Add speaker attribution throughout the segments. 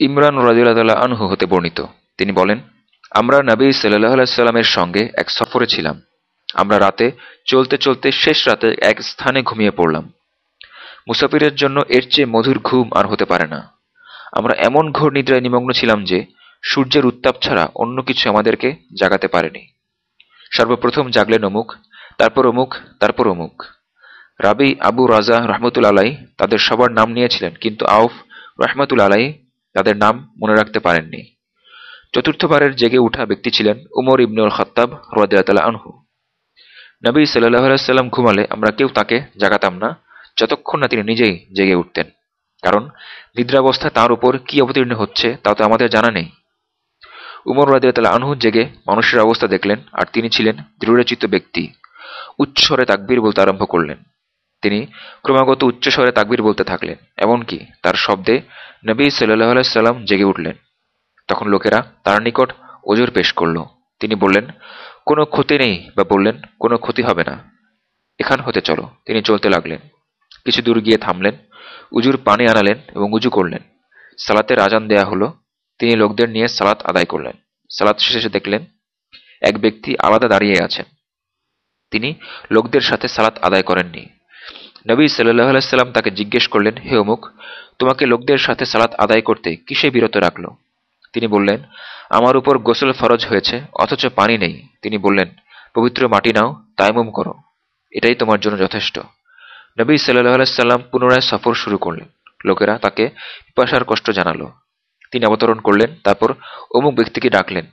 Speaker 1: ইমরান রাজিউল্লাহ আনহু হতে বর্ণিত। তিনি বলেন, আমরা নবী সাল্লাহ সাল্লামের সঙ্গে এক সফরে ছিলাম। আমরা রাতে চলতে চলতে শেষ রাতে এক স্থানে ঘুমিয়ে পড়লাম। মুসাফিরের জন্য এর চেয়ে মধুর ঘুম আর হতে পারে না। আমরা এমন ঘোর নিদ্রায় নিমগ্ন ছিলাম যে সূর্যের উত্তাপ ছাড়া অন্য কিছু আমাদেরকে জাগাতে পারেনি। সর্বপ্রথম জাগলেন অমুক, তারপর অমুক তারপর অমুক। রাবি আবু রাজা রহমতুল আলাই তাদের সবার নাম নিয়েছিলেন, কিন্তু আউফ রহমতুল আলাই তাদের নাম মনে রাখতে পারেননি। চতুর্থবারের জেগে উঠা ব্যক্তি ছিলেন উমর ইবনুল খত্তাব রদিয়াতালা আনহু। নবী সাল্লাহ সাল্লাম ঘুমালে আমরা কেউ তাকে জাগাতাম না, যতক্ষণ না তিনি নিজেই জেগে উঠতেন। কারণ নিদ্রাবস্থা তার উপর কি অবতীর্ণ হচ্ছে তা তো আমাদের জানা নেই। উমর রাদিয়াতাল্লাহ আনহু জেগে মানুষের অবস্থা দেখলেন আর তিনি ছিলেন দৃঢ়চিত ব্যক্তি। উচ্চস্বরে তাকবীর বলতে আরম্ভ করলেন। তিনি ক্রমাগত উচ্চস্বরে তাকবির বলতে থাকলেন, এমনকি তার শব্দে নবী সাল্লাহ সাল্লাম জেগে উঠলেন। তখন লোকেরা তার নিকট ওজোর পেশ করল। তিনি বললেন, কোনো ক্ষতি নেই, বা বললেন, কোনো ক্ষতি হবে না। এখান হতে চলো। তিনি চলতে লাগলেন। কিছু দূর গিয়ে থামলেন, উজুর পানি আনালেন এবং উজু করলেন। সালাতের আজান দেয়া হলো। তিনি লোকদের নিয়ে সালাত আদায় করলেন। সালাত শেষে দেখলেন, এক ব্যক্তি আলাদা দাঁড়িয়ে আছেন। তিনি লোকদের সাথে সালাত আদায় করেননি। নবী সাল্লাহ আলাইসাল্লাম তাকে জিজ্ঞেস করলেন, হে অমুক, তোমাকে লোকদের সাথে সালাত আদায় করতে কিসে বিরত রাখল? তিনি বললেন, আমার উপর গোসল ফরজ হয়েছে, অথচ পানি নেই। তিনি বললেন, পবিত্র মাটি নাও, তাইমুম করো, এটাই তোমার জন্য যথেষ্ট। নবী সাল্লাহ আলাইসাল্লাম পুনরায় সফর শুরু করলেন। লোকেরা তাকে পিপাসার কষ্ট জানালো। তিনি অবতরণ করলেন, তারপর অমুক ব্যক্তিকে ডাকলেন।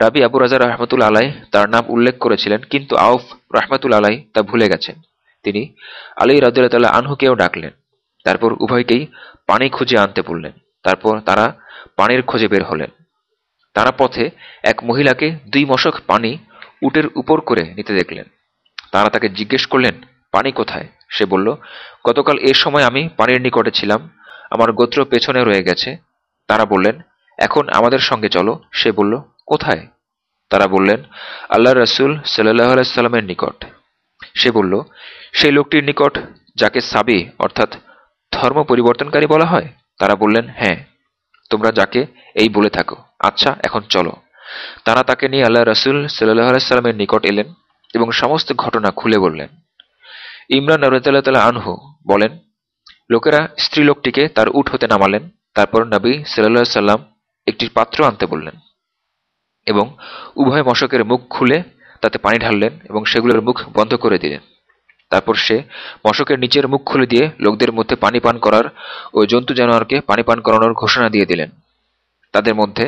Speaker 1: রাবি আবু রাজা রহমতুল আলাই তার নাম উল্লেখ করেছিলেন, কিন্তু আউফ রহমতুল আলাই তা ভুলে গেছেন। তিনি আলী রাজুল্লাহ আনহুকেও ডাকলেন। তারপর উভয়কেই পানি খুঁজে আনতে বললেন। তারপর তারা পানির খোঁজে বের হলেন। তারা পথে এক মহিলাকে দুই মশক পানি উটের উপর করে নিতে দেখলেন। তারা তাকে জিজ্ঞেস করলেন, পানি কোথায়? সে বলল, গতকাল এ সময় আমি পানির নিকটে ছিলাম। আমার গোত্র পেছনে রয়ে গেছে। তারা বললেন, এখন আমাদের সঙ্গে চলো। সে বলল, কোথায়? তারা বললেন আল্লাহ রসুল সাল্লাহ আলাইসাল্লামের নিকট। সে বলল, সেই লোকটির নিকট যাকে সাবি অর্থাৎ ধর্ম পরিবর্তনকারী বলা হয়? তারা বললেন হ্যাঁ তোমরা যাকে এই বলে থাকো। আচ্ছা এখন চলো। তারা তাকে নিয়ে আল্লাহ রসুল সাল্লাহ আলাইসাল্লামের নিকট এলেন এবং সমস্ত ঘটনা খুলে বললেন। ইমরান নরতাল্লাহ আনহু বলেন, লোকেরা স্ত্রীলোকটিকে তার উঠ হতে নামালেন, তারপর নবী সাল্লাহ সাল্লাম একটি পাত্র আনতে বললেন এবং উভয় মশকের মুখ খুলে তাতে পানি ঢাললেন এবং সেগুলোর মুখ বন্ধ করে দিলেন। তারপর সে মশকের নিচের মুখ খুলে দিয়ে লোকদের মধ্যে পানি পান করার ও জন্তু জানোয়ারকে পানি পান করানোর ঘোষণা দিয়ে দিলেন। তাদের মধ্যে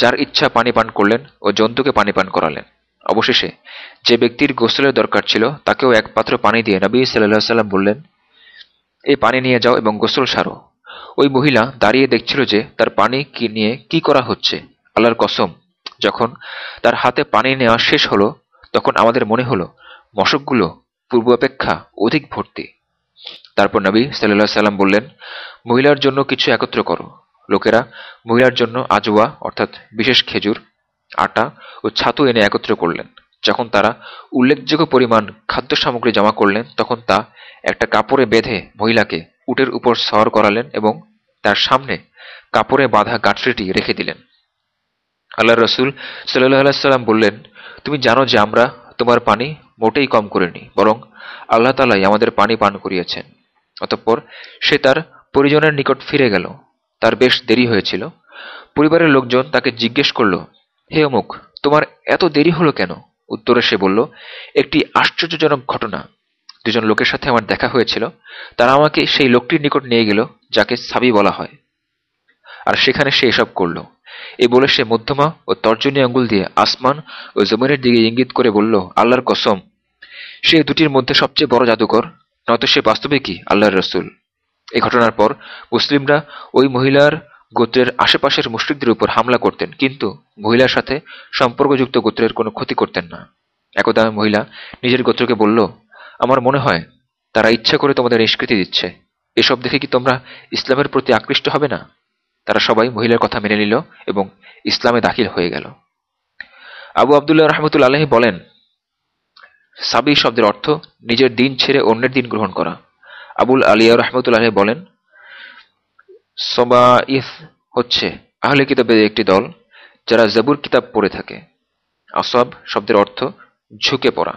Speaker 1: যার ইচ্ছা পানি পান করলেন ও জন্তুকে পানি পান করালেন। অবশেষে যে ব্যক্তির গোসলের দরকার ছিল, তাকেও এক পাত্র পানি দিয়ে নবী সাল্লাহ সাল্লাম বললেন, এই পানি নিয়ে যাও এবং গোসল সারো। ওই মহিলা দাঁড়িয়ে দেখছিল যে তার পানি কি নিয়ে কি করা হচ্ছে। আল্লাহর কসম, যখন তার হাতে পানি নেওয়া শেষ হলো তখন আমাদের মনে হলো, মশকগুলো পূর্বাপেক্ষা অধিক ভর্তি। তারপর নবী সাল্লাহ সাল্লাম বললেন, মহিলার জন্য কিছু একত্র করো। লোকেরা মহিলার জন্য আজওয়া, অর্থাৎ বিশেষ খেজুর, আটা ও ছাতু এনে একত্র করলেন। যখন তারা উল্লেখযোগ্য পরিমাণ খাদ্য সামগ্রী জমা করলেন, তখন তা একটা কাপড়ে বেঁধে মহিলাকে উটের উপর সর করালেন এবং তার সামনে কাপড়ে বাঁধা গাঁটরিটি রেখে দিলেন। আল্লাহ রসুল সাল্লাহ সাল্লাম বললেন, তুমি জানো যে আমরা তোমার পানি মোটেই কম করিনি, বরং আল্লাহ তালাই আমাদের পানি পান করিয়েছেন। অতঃপর সে তার পরিজনের নিকট ফিরে গেল। তার বেশ দেরি হয়েছিল। পরিবারের লোকজন তাকে জিজ্ঞেস করল, হে অমুক, তোমার এত দেরি হলো কেন? উত্তরে সে বলল, একটি আশ্চর্যজনক ঘটনা। দুজন লোকের সাথে আমার দেখা হয়েছিল। তারা আমাকে সেই লোকটির নিকট নিয়ে গেল, যাকে সাবি বলা হয়। আর সেখানে সে এসব করল। এই বলে সে মধ্যমা ও তর্জনী আঙ্গুল দিয়ে আসমান ও জমিনের দিকে ইঙ্গিত করে বলল, আল্লাহর কসম, সে দুটির মধ্যে সবচেয়ে বড় জাদুকর, নয়তো সে বাস্তবে কি? আল্লাহর রসুল। এই ঘটনার পর মুসলিমরা ওই মহিলার গোত্রের আশেপাশের মুসলিকদের উপর হামলা করতেন, কিন্তু মহিলার সাথে সম্পর্কযুক্ত গোত্রের কোনো ক্ষতি করতেন না। একদা মহিলা নিজের গোত্রকে বলল, আমার মনে হয় তারা ইচ্ছা করে তোমাদের নিষ্কৃতি দিচ্ছে। এসব দেখে কি তোমরা ইসলামের প্রতি আকৃষ্ট হবে না? তারা সবাই মহিলার কথা মেনে নিল এবং ইসলামে দাখিল হয়ে গেল। আবু আবদুল্লাহ রহমতুল আলহী বলেন, সাবি শব্দের অর্থ নিজের দিন ছেড়ে অন্যের দিন গ্রহণ করা। আবুল আলিয়া রহমতুল্লাহ বলেন সবাইফ হচ্ছে আহলে কিতাবের একটি দল যারা জবুর কিতাব পড়ে থাকে। আসব শব্দের অর্থ ঝুঁকে পড়া।